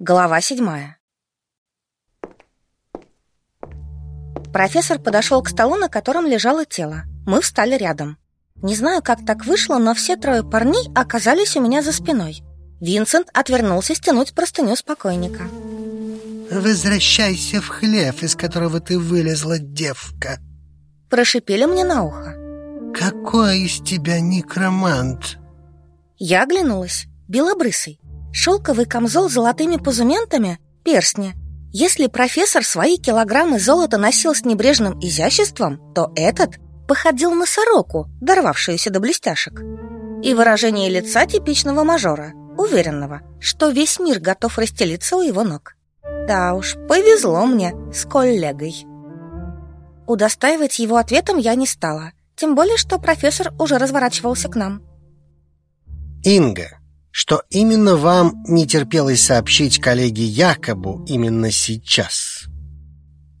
Глава седьмая. Профессор подошел к столу, на котором лежало тело. Мы встали рядом. Не знаю, как так вышло, но все трое парней оказались у меня за спиной. Винсент отвернулся стянуть простыню с покойника. «Возвращайся в хлев, из которого ты вылезла, девка!» Прошипели мне на ухо. «Какой из тебя некромант?» Я оглянулась. Белобрысый. Шелковый камзол с золотыми позументами, перстни. Если профессор свои килограммы золота носил с небрежным изяществом, то этот походил на сороку, дорвавшуюся до блестяшек. И выражение лица типичного мажора, уверенного, что весь мир готов расстелиться у его ног. Да уж, повезло мне с коллегой. Удостаивать его ответом я не стала, тем более, что профессор уже разворачивался к нам. «Инга, что именно вам не терпелось сообщить коллеге Якобу именно сейчас?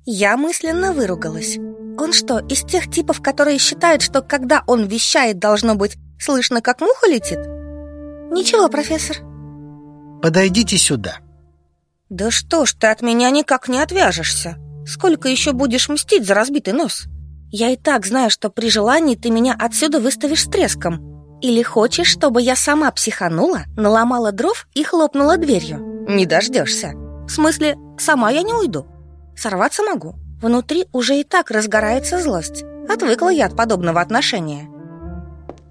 Я мысленно выругалась. Он что, из тех типов, которые считают, что когда он вещает, должно быть слышно, как муха летит? Ничего, профессор. Подойдите сюда. Да что ж ты от меня никак не отвяжешься? Сколько еще будешь мстить за разбитый нос? Я и так знаю, что при желании ты меня отсюда выставишь с треском. Или хочешь, чтобы я сама психанула, наломала дров и хлопнула дверью? Не дождешься. В смысле, сама я не уйду. Сорваться могу. Внутри уже и так разгорается злость. Отвыкла я от подобного отношения.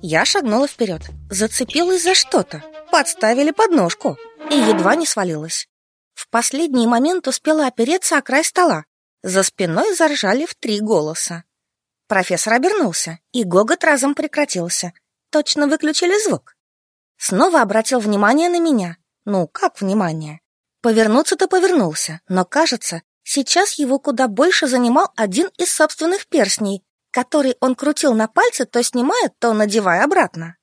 Я шагнула вперед, зацепилась за что-то, подставили подножку и едва не свалилась. В последний момент успела опереться о край стола. За спиной заржали в три голоса. Профессор обернулся, и гогот разом прекратился – Точно выключили звук. Снова обратил внимание на меня. Ну, как внимание? Повернуться-то повернулся, но, кажется, сейчас его куда больше занимал один из собственных перстней, который он крутил на пальце, то снимая, то надевая обратно.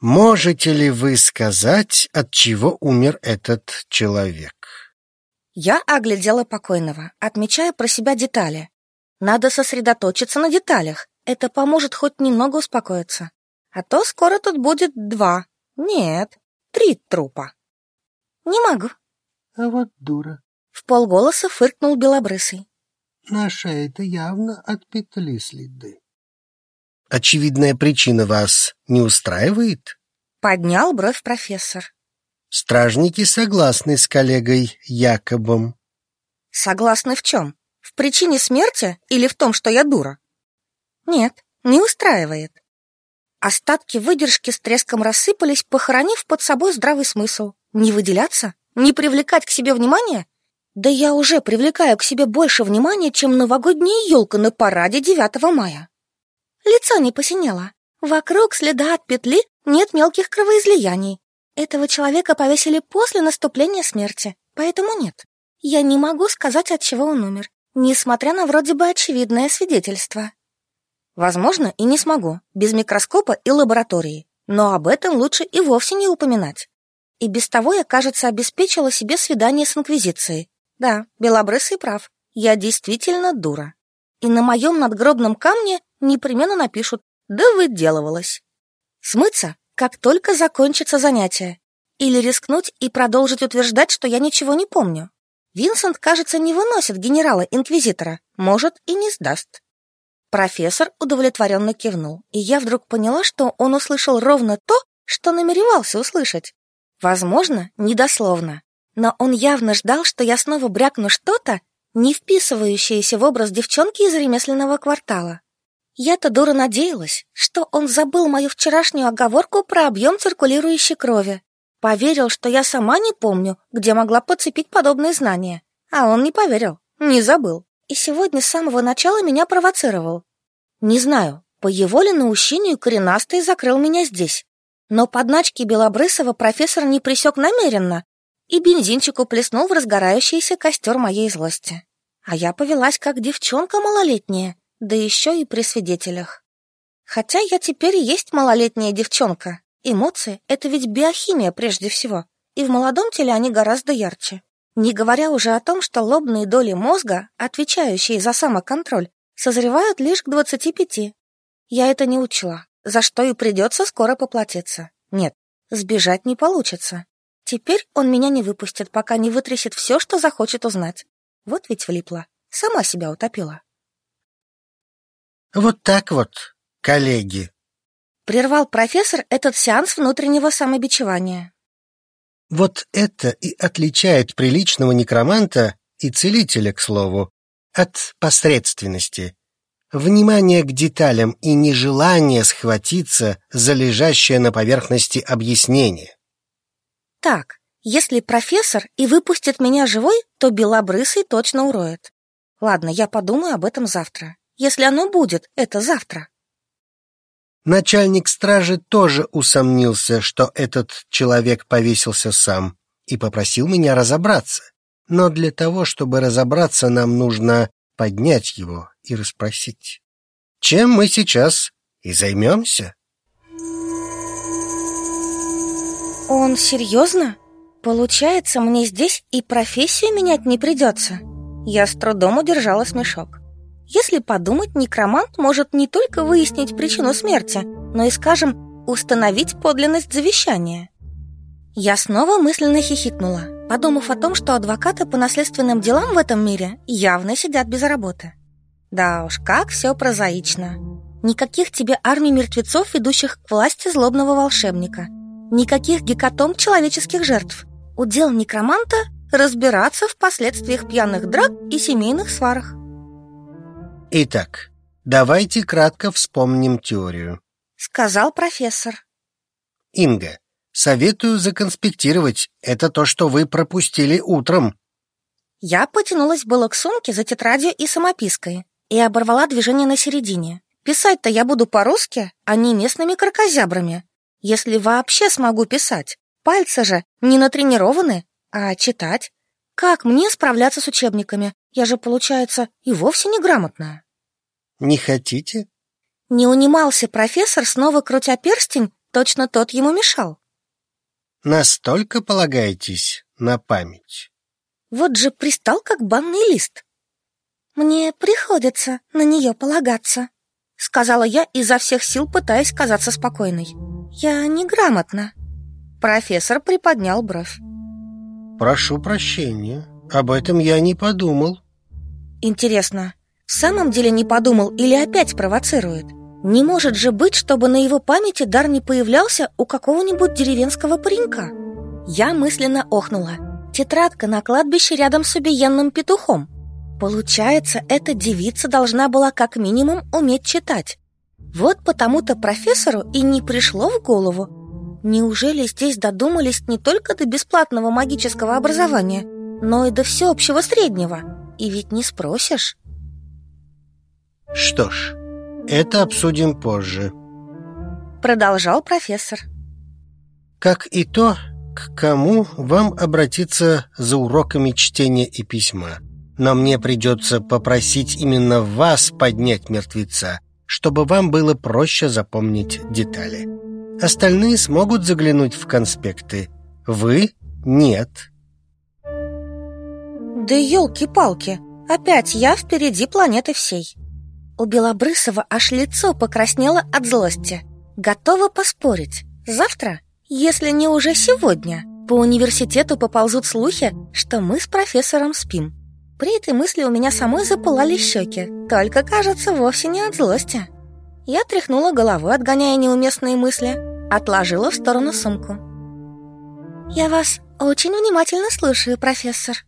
Можете ли вы сказать, от чего умер этот человек? Я оглядела покойного, отмечая про себя детали. Надо сосредоточиться на деталях. Это поможет хоть немного успокоиться. А то скоро тут будет два. Нет, три трупа. Не могу. А вот дура. В полголоса фыркнул белобрысый. На шее-то явно от петли следы. Очевидная причина вас не устраивает? Поднял бровь профессор. Стражники согласны с коллегой Якобом. Согласны в чем? В причине смерти или в том, что я дура? Нет, не устраивает. Остатки выдержки с треском рассыпались, похоронив под собой здравый смысл. Не выделяться? Не привлекать к себе внимания? Да я уже привлекаю к себе больше внимания, чем новогодняя елка на параде 9 мая. Лицо не посинело. Вокруг следа от петли нет мелких кровоизлияний. Этого человека повесили после наступления смерти, поэтому нет. Я не могу сказать, от чего он умер, несмотря на вроде бы очевидное свидетельство. Возможно, и не смогу, без микроскопа и лаборатории, но об этом лучше и вовсе не упоминать. И без того я, кажется, обеспечила себе свидание с Инквизицией. Да, Белобрысый прав, я действительно дура. И на моем надгробном камне непременно напишут «Да выделывалась». Смыться, как только закончится занятие. Или рискнуть и продолжить утверждать, что я ничего не помню. Винсент, кажется, не выносит генерала-инквизитора, может и не сдаст. Профессор удовлетворенно кивнул, и я вдруг поняла, что он услышал ровно то, что намеревался услышать. Возможно, недословно, но он явно ждал, что я снова брякну что-то, не вписывающееся в образ девчонки из ремесленного квартала. Я-то дура надеялась, что он забыл мою вчерашнюю оговорку про объем циркулирующей крови. Поверил, что я сама не помню, где могла подцепить подобные знания. А он не поверил, не забыл и сегодня с самого начала меня провоцировал. Не знаю, по его ли наущению коренастый закрыл меня здесь. Но подначки Белобрысова профессор не присек намеренно и бензинчику плеснул в разгорающийся костер моей злости. А я повелась как девчонка малолетняя, да еще и при свидетелях. Хотя я теперь и есть малолетняя девчонка. Эмоции — это ведь биохимия прежде всего, и в молодом теле они гораздо ярче. Не говоря уже о том, что лобные доли мозга, отвечающие за самоконтроль, созревают лишь к 25. Я это не учла, за что и придется скоро поплатиться. Нет, сбежать не получится. Теперь он меня не выпустит, пока не вытрясет все, что захочет узнать. Вот ведь влипла. Сама себя утопила. Вот так вот, коллеги. Прервал профессор этот сеанс внутреннего самобичевания. Вот это и отличает приличного некроманта и целителя, к слову, от посредственности. Внимание к деталям и нежелание схватиться за лежащее на поверхности объяснение. Так, если профессор и выпустит меня живой, то белобрысый точно уроет. Ладно, я подумаю об этом завтра. Если оно будет, это завтра. Начальник стражи тоже усомнился, что этот человек повесился сам, и попросил меня разобраться. Но для того, чтобы разобраться, нам нужно поднять его и расспросить. Чем мы сейчас и займемся? Он серьезно? Получается, мне здесь и профессию менять не придется? Я с трудом удержала смешок. Если подумать, некромант может не только выяснить причину смерти, но и, скажем, установить подлинность завещания. Я снова мысленно хихикнула, подумав о том, что адвокаты по наследственным делам в этом мире явно сидят без работы. Да уж, как все прозаично. Никаких тебе армий мертвецов, ведущих к власти злобного волшебника – Никаких гекатомб человеческих жертв. Удел некроманта – разбираться в последствиях пьяных драк и семейных сварах. Итак, давайте кратко вспомним теорию. Сказал профессор. Инга, советую законспектировать. Это то, что вы пропустили утром. Я потянулась было к сумке за тетрадью и самопиской и оборвала движение на середине. Писать-то я буду по-русски, а не местными кракозябрами если вообще смогу писать. Пальцы же не натренированы, а читать. Как мне справляться с учебниками? Я же, получается, и вовсе неграмотная. Не хотите? Не унимался профессор, снова крутя перстень, точно тот ему мешал. Настолько полагаетесь на память? Вот же пристал, как банный лист. Мне приходится на нее полагаться, сказала я изо всех сил, пытаясь казаться спокойной. Я неграмотна. Профессор приподнял бровь. Прошу прощения, об этом я не подумал. Интересно, в самом деле не подумал или опять провоцирует? Не может же быть, чтобы на его памяти дар не появлялся у какого-нибудь деревенского паренька. Я мысленно охнула. Тетрадка на кладбище рядом с убиенным петухом. Получается, эта девица должна была как минимум уметь читать. Вот потому-то профессору и не пришло в голову. Неужели здесь додумались не только до бесплатного магического образования, но и до всеобщего среднего? И ведь не спросишь. Что ж, это обсудим позже. Продолжал профессор. Как и то, к кому вам обратиться за уроками чтения и письма. Но мне придется попросить именно вас поднять мертвеца чтобы вам было проще запомнить детали. Остальные смогут заглянуть в конспекты. Вы — нет. Да елки-палки, опять я впереди планеты всей. У Белобрысова аж лицо покраснело от злости. Готова поспорить. Завтра, если не уже сегодня, по университету поползут слухи, что мы с профессором спим. При этой мысли у меня самой запылали щеки, только, кажется, вовсе не от злости. Я тряхнула головой, отгоняя неуместные мысли, отложила в сторону сумку. «Я вас очень внимательно слушаю, профессор».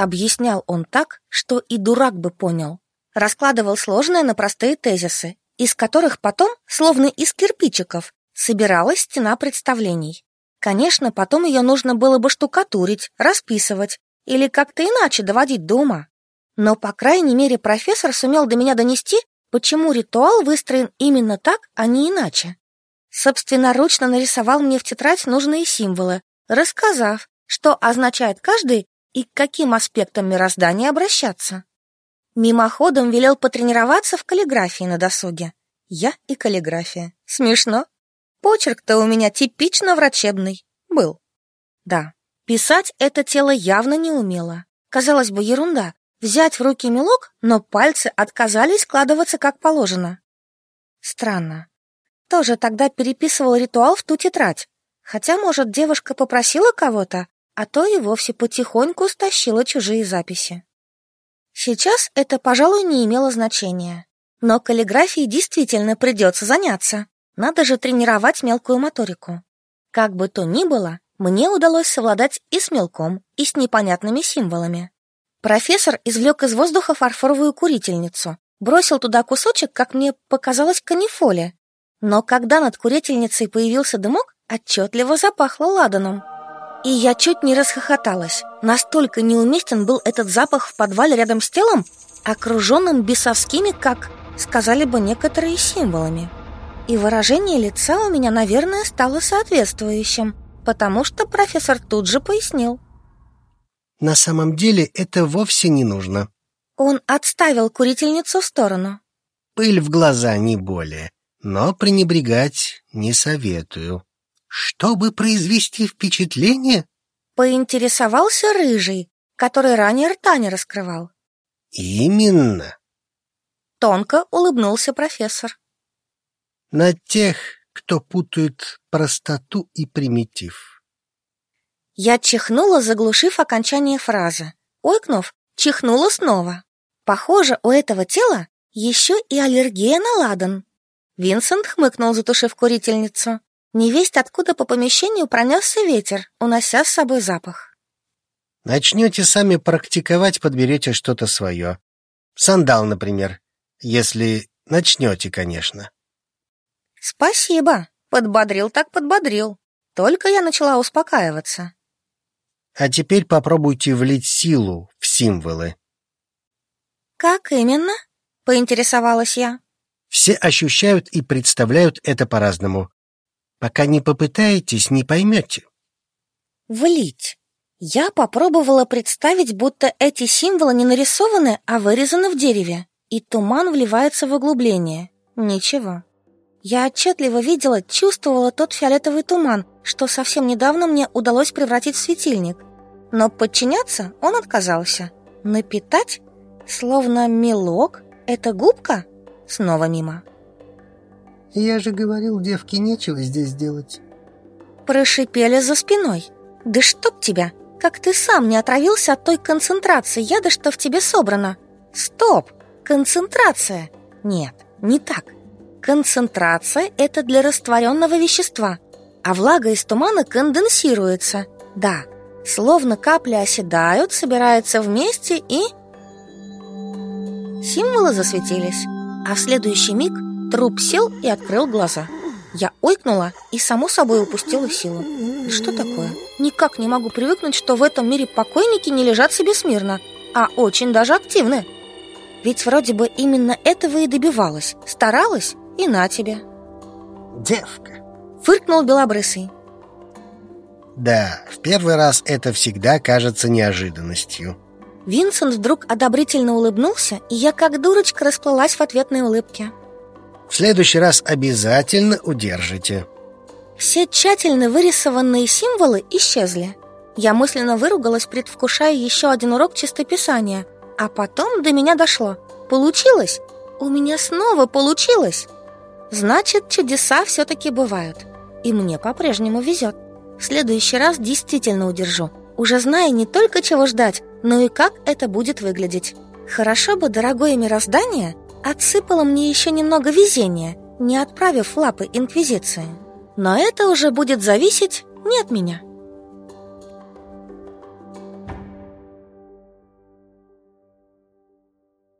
Объяснял он так, что и дурак бы понял. Раскладывал сложные на простые тезисы, из которых потом, словно из кирпичиков, собиралась стена представлений. Конечно, потом ее нужно было бы штукатурить, расписывать или как-то иначе доводить до ума. Но, по крайней мере, профессор сумел до меня донести, почему ритуал выстроен именно так, а не иначе. Собственноручно нарисовал мне в тетрадь нужные символы, рассказав, что означает каждый и к каким аспектам мироздания обращаться. Мимоходом велел потренироваться в каллиграфии на досуге. Я и каллиграфия. Смешно. Почерк-то у меня типично врачебный. Был. Да, писать это тело явно не умело. Казалось бы, ерунда. Взять в руки мелок, но пальцы отказались складываться как положено. Странно. Тоже тогда переписывал ритуал в ту тетрадь. Хотя, может, девушка попросила кого-то, а то и вовсе потихоньку стащила чужие записи. Сейчас это, пожалуй, не имело значения. Но каллиграфией действительно придется заняться. Надо же тренировать мелкую моторику. Как бы то ни было, мне удалось совладать и с мелком, и с непонятными символами. Профессор извлек из воздуха фарфоровую курительницу, бросил туда кусочек, как мне показалось, канифоли. Но когда над курительницей появился дымок, отчетливо запахло ладаном. И я чуть не расхохоталась. Настолько неуместен был этот запах в подвале рядом с телом, окруженным бесовскими, как сказали бы некоторые, символами. И выражение лица у меня, наверное, стало соответствующим, потому что профессор тут же пояснил. На самом деле это вовсе не нужно. Он отставил курительницу в сторону. Пыль в глаза не более, но пренебрегать не советую. Чтобы произвести впечатление? Поинтересовался рыжий, который ранее рта не раскрывал. Именно. Тонко улыбнулся профессор. На тех, кто путает простоту и примитив. Я чихнула, заглушив окончание фразы. Ойкнув, чихнула снова. Похоже, у этого тела еще и аллергия на ладан. Винсент хмыкнул, затушив курительницу. Невесть откуда по помещению пронесся ветер, унося с собой запах. Начнете сами практиковать, подберете что-то свое. Сандал, например, если начнете, конечно. Спасибо, подбодрил так подбодрил. Только я начала успокаиваться. А теперь попробуйте влить силу в символы. «Как именно?» — поинтересовалась я. Все ощущают и представляют это по-разному. Пока не попытаетесь, не поймете. Влить. Я попробовала представить, будто эти символы не нарисованы, а вырезаны в дереве, и туман вливается в углубление. Ничего. Я отчетливо видела, чувствовала тот фиолетовый туман, что совсем недавно мне удалось превратить в светильник. Но подчиняться он отказался. Напитать Словно мелок? Это губка? Снова мимо. Я же говорил, девке нечего здесь делать. Прошипели за спиной. Да чтоб тебя! Как ты сам не отравился от той концентрации яда, что в тебе собрано? Стоп! Концентрация! Нет, не так. Концентрация – это для растворенного вещества, а влага из тумана конденсируется. Да, словно капли оседают, собираются вместе и Символы засветились, а в следующий миг труп сел и открыл глаза. Я ойкнула и, само собой, упустила силу. Что такое? Никак не могу привыкнуть, что в этом мире покойники не лежат себе смирно, а очень даже активны. Ведь вроде бы именно этого и добивалась. Старалась, и на тебе. Девка. Фыркнул белобрысый. Да, в первый раз это всегда кажется неожиданностью. Винсент вдруг одобрительно улыбнулся, и я как дурочка расплылась в ответной улыбке. В следующий раз обязательно удержите. Все тщательно вырисованные символы исчезли. Я мысленно выругалась, предвкушая еще один урок чистописания, а потом до меня дошло. Получилось! У меня снова получилось! Значит, чудеса все-таки бывают. И мне по-прежнему везет. В следующий раз действительно удержу, уже зная не только чего ждать, ну и как это будет выглядеть? Хорошо бы дорогое мироздание отсыпало мне еще немного везения, не отправив в лапы Инквизиции. Но это уже будет зависеть не от меня.